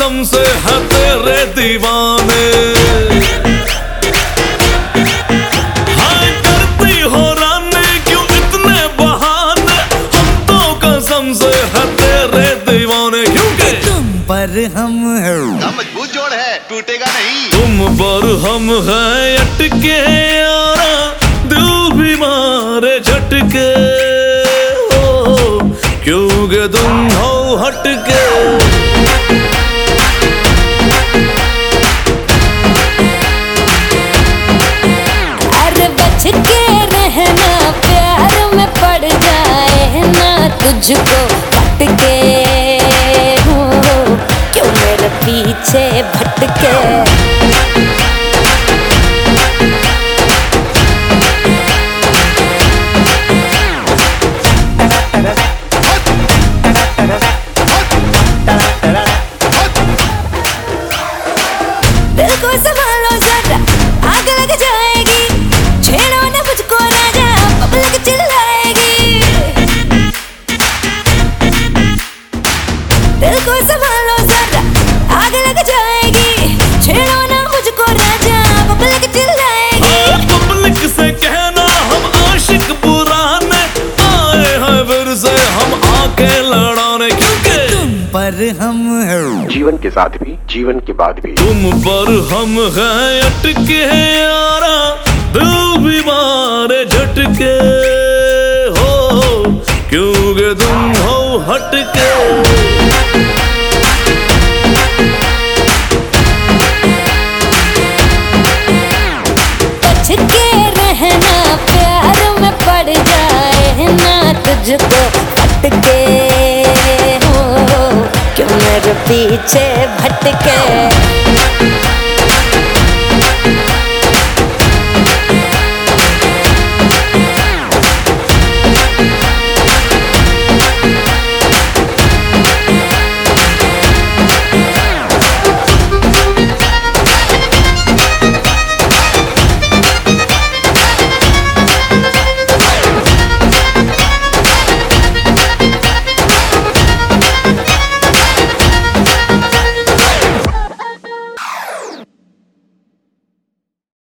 से है तेरे दीवाने। हाय करती हो रानी क्यों इतने बहाने? हम तो कसम से है तेरे दीवाने क्योंकि तुम पर हम हैं। मज़बूत जोड़ है टूटेगा नहीं। तुम पर हम हैं अटके यारा दिल भी मारे झटके। हो क्योंकि तुम हो हटके? तुझको भटके। क्यों मेरे पीछे भटके? पर हम हैं। जीवन के साथ भी जीवन के बाद भी। तुम पर हम हैं अटके यारा। दिल भी मारे झटके हो। क्योंकि तुम हो हटके? रहना प्यार में पड़ जाए ना तुझको भटके मेरे पीछे भटके।